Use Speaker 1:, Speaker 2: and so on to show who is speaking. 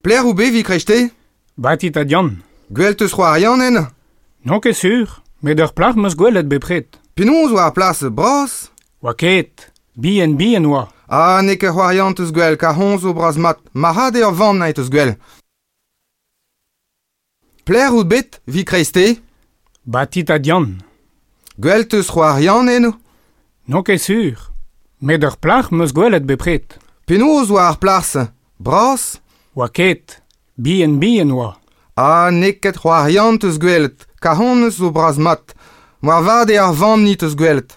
Speaker 1: Pler ou bevi krechte
Speaker 2: Batit a dian.
Speaker 1: Gwell te soa arianen
Speaker 2: Non ket sur, met ur plach meus gwellet bepret.
Speaker 1: Pinoz oa ar plas bras
Speaker 2: Oa ket, bi en bi en oa.
Speaker 1: Ah, ne ket c'hoar eus gwell, ka honz o bras mat, ma ha eo vamm naet eus gwell. Pler ou bet, vi krejste
Speaker 2: Batit a dian.
Speaker 1: Gwell te soa arianen
Speaker 2: Non ket sur, met ur plach meus gwellet bepret.
Speaker 1: Pinoz oa ar plas bras
Speaker 2: Oa ket, bien bien oa.
Speaker 1: A neket c'hoariant eus gwelet, kahon eus o braz mat, moa vade ar vamm nit eus gwelet.